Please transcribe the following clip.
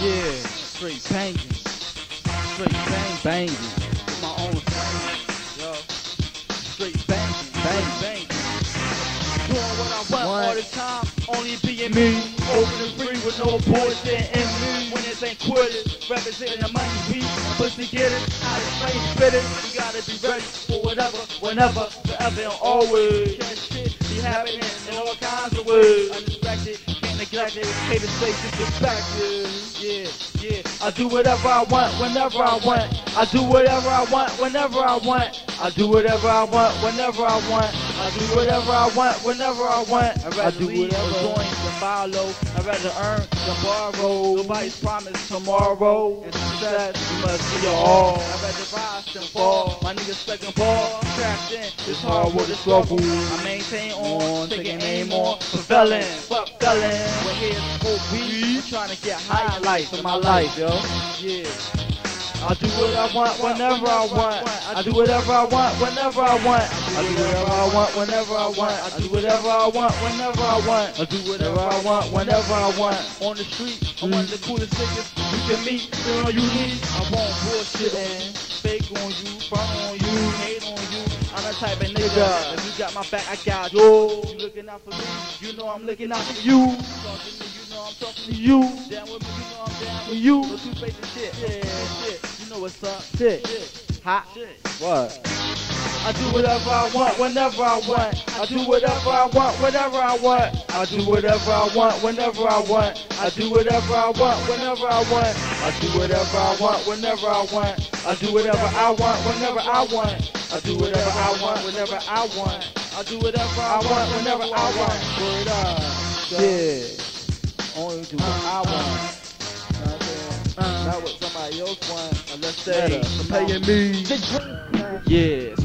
Yeah, straight banging. Straight bang banging. My own thing. Yo. Straight banging. Bang banging. Doing what I want What? all the time. Only being me. Open and free with no bullshit in me. When it ain't quitters. Representing the money we pussy getters. Out of flame spitters. We gotta be ready for whatever, whenever, forever and always. That shit be happening in all kinds of ways. Unexpected. Can't neglect it. Haters say disrespected. Yeah, yeah. I do whatever I want whenever I want. I do whatever I want whenever I want. I do whatever I want whenever I want. I do whatever I want whenever I want. I'd I rather do leave whatever. join than follow. I'd rather earn than borrow. Nobody's promised tomorrow. And success, you must be your all. I'd rather than fall. My niggas second ball. Trapped in this hard work and struggle. I maintain on, taking aim on. Prevailing, fuck felon. We're here for we trying to get high life in my life, yo. Yeah. I do what I want whenever I want. I do whatever I want whenever I want. I do whatever I want whenever I want. I do whatever I want whenever I want. I do whatever I want whenever I want. On the street, I'm mm. one of the coolest niggas you can meet. Feel all you need. I won't bullshit and on you, front on you, hate on you. I'm the type of nigga. If you got my back, I got you. You looking out for me, you know I'm looking out for you. Talking to you know I'm talking to you. Down with me, you know I'm down with you. No two-faced shit. Yeah, shit. You know what's up. Shit. Shit. Hot shit. What? I do whatever I want whenever I want. I do whatever I want whenever I want. I do whatever I want whenever I want. I do whatever I want whenever I want. I do whatever I want whenever I want. I do whatever I want whenever I want. I do whatever I want whenever I want. I do whatever I want whenever I want. Word up. Yeah. Only do what I want. Know what I'm saying? Not what somebody else want. Unless they Better. paying me. Yeah.